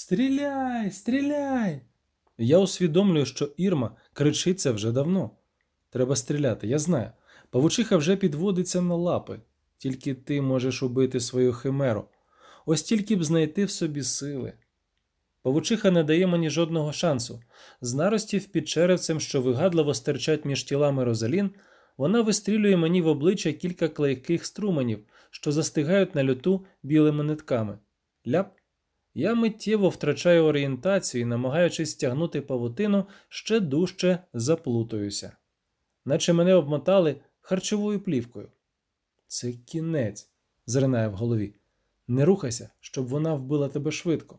Стріляй, стріляй. Я усвідомлюю, що Ірма кричиться вже давно. Треба стріляти, я знаю. Павучиха вже підводиться на лапи. Тільки ти можеш убити свою химеру. Ось тільки б знайти в собі сили. Павучиха не дає мені жодного шансу. З наростів під черевцем, що вигадливо стирчать між тілами Розалін, вона вистрілює мені в обличчя кілька клейких струменів, що застигають на льоту білими нитками. Ляп. Я миттєво втрачаю орієнтацію і, намагаючись стягнути павутину, ще дужче заплутаюся. Наче мене обмотали харчовою плівкою. Це кінець, зринає в голові. Не рухайся, щоб вона вбила тебе швидко.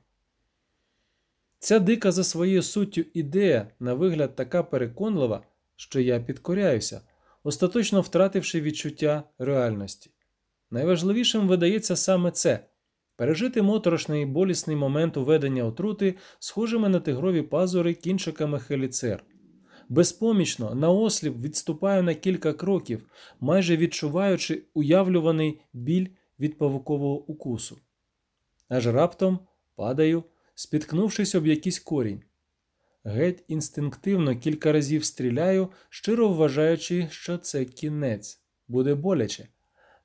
Ця дика за своєю суттю ідея, на вигляд така переконлива, що я підкоряюся, остаточно втративши відчуття реальності. Найважливішим видається саме це пережити моторошний і болісний момент уведення отрути, схожими на тигрові пазури кінчиками хеліцер. Безпомічно, наосліп відступаю на кілька кроків, майже відчуваючи уявлюваний біль від павукового укусу. Аж раптом падаю, спіткнувшись об якийсь корінь. Геть інстинктивно кілька разів стріляю, щиро вважаючи, що це кінець, буде боляче.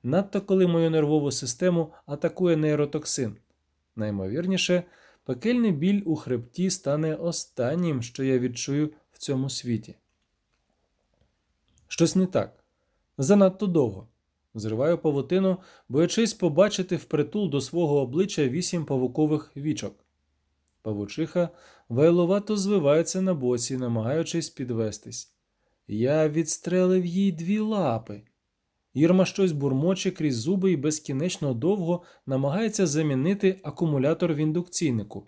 Надто коли мою нервову систему атакує нейротоксин. Наймовірніше, пекельний біль у хребті стане останнім, що я відчую в цьому світі. Щось не так. Занадто довго. Зриваю павутину, боячись побачити впритул до свого обличчя вісім павукових вічок. Павучиха вайлувато звивається на боці, намагаючись підвестись. Я відстрелив їй дві лапи. Ірма щось бурмоче крізь зуби і безкінечно довго намагається замінити акумулятор в індукційнику.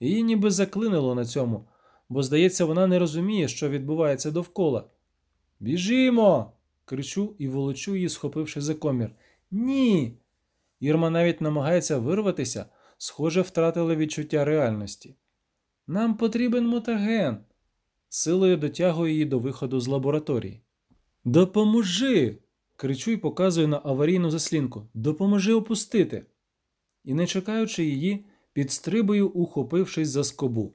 Її ніби заклинило на цьому, бо, здається, вона не розуміє, що відбувається довкола. Біжімо. кричу і волочу її, схопивши за комір. Ні. Ірма навіть намагається вирватися, схоже, втратила відчуття реальності. Нам потрібен мутаген. Силою дотягую її до виходу з лабораторії. Допоможи. Кричу і показую на аварійну заслінку. Допоможи опустити. І, не чекаючи її, підстрибую, ухопившись за скобу.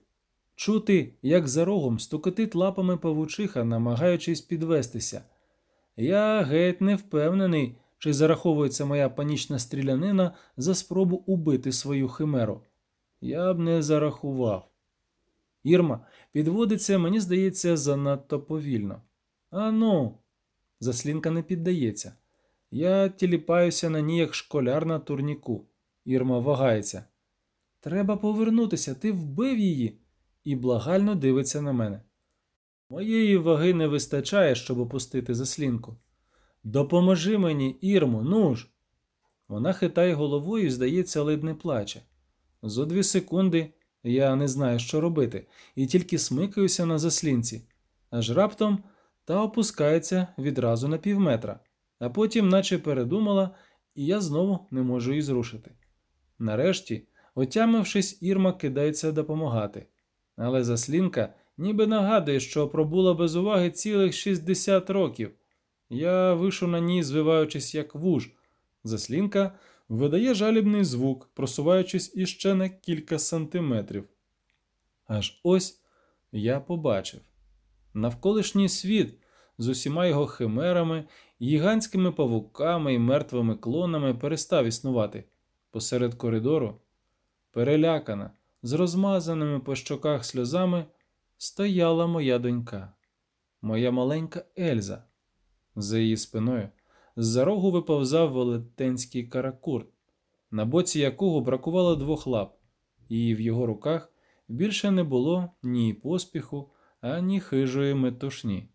Чути, як за рогом стукотить лапами павучиха, намагаючись підвестися. Я геть не впевнений, чи зараховується моя панічна стрілянина за спробу убити свою химеру. Я б не зарахував. Ірма підводиться, мені здається, занадто повільно. Ану, заслінка не піддається. Я тіліпаюся на ній, як школяр на турніку. Ірма вагається. Треба повернутися, ти вбив її і благально дивиться на мене. Моєї ваги не вистачає, щоб опустити заслінку. Допоможи мені, Ірму, ну ж. Вона хитає головою і, здається, ледь не плаче. Зо дві секунди я не знаю, що робити, і тільки смикаюся на заслінці, аж раптом та опускається відразу на півметра, а потім, наче передумала, і я знову не можу її зрушити. Нарешті, отямившись, Ірма кидається допомагати, але заслінка ніби нагадує, що пробула без уваги цілих 60 років. Я вишу на ній, звиваючись як вуж. Заслінка видає жалібний звук, просуваючись іще на кілька сантиметрів. Аж ось я побачив навколишній світ з усіма його химерами, гігантськими павуками і мертвими клонами перестав існувати посеред коридору. Перелякана, з розмазаними по щоках сльозами, стояла моя донька, моя маленька Ельза. За її спиною з-за рогу виповзав велетенський каракурт, на боці якого бракувало двох лап, і в його руках більше не було ні поспіху, ані хижої метушні.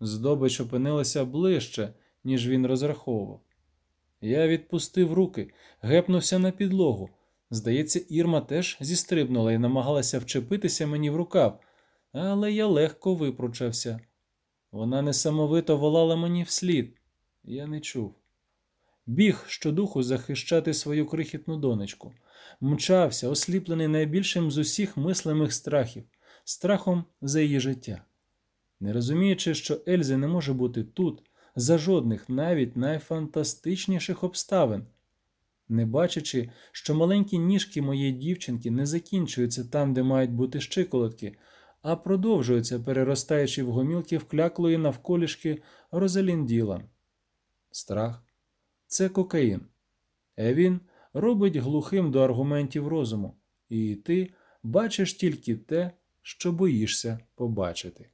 Здобич опинилася ближче, ніж він розраховував. Я відпустив руки, гепнувся на підлогу. Здається, Ірма теж зістрибнула і намагалася вчепитися мені в рукав, але я легко випручався. Вона несамовито волала мені вслід. Я не чув. Біг щодуху захищати свою крихітну донечку, мчався, осліплений найбільшим з усіх мислимих страхів, страхом за її життя. Не розуміючи, що Ельзи не може бути тут, за жодних, навіть найфантастичніших обставин. не бачачи, що маленькі ніжки моєї дівчинки не закінчуються там, де мають бути щиколотки, а продовжуються, переростаючи в гомілки вкляклої навколішки Розалін Ділан. Страх це кокаїн. А він робить глухим до аргументів розуму, і ти бачиш тільки те, що боїшся побачити.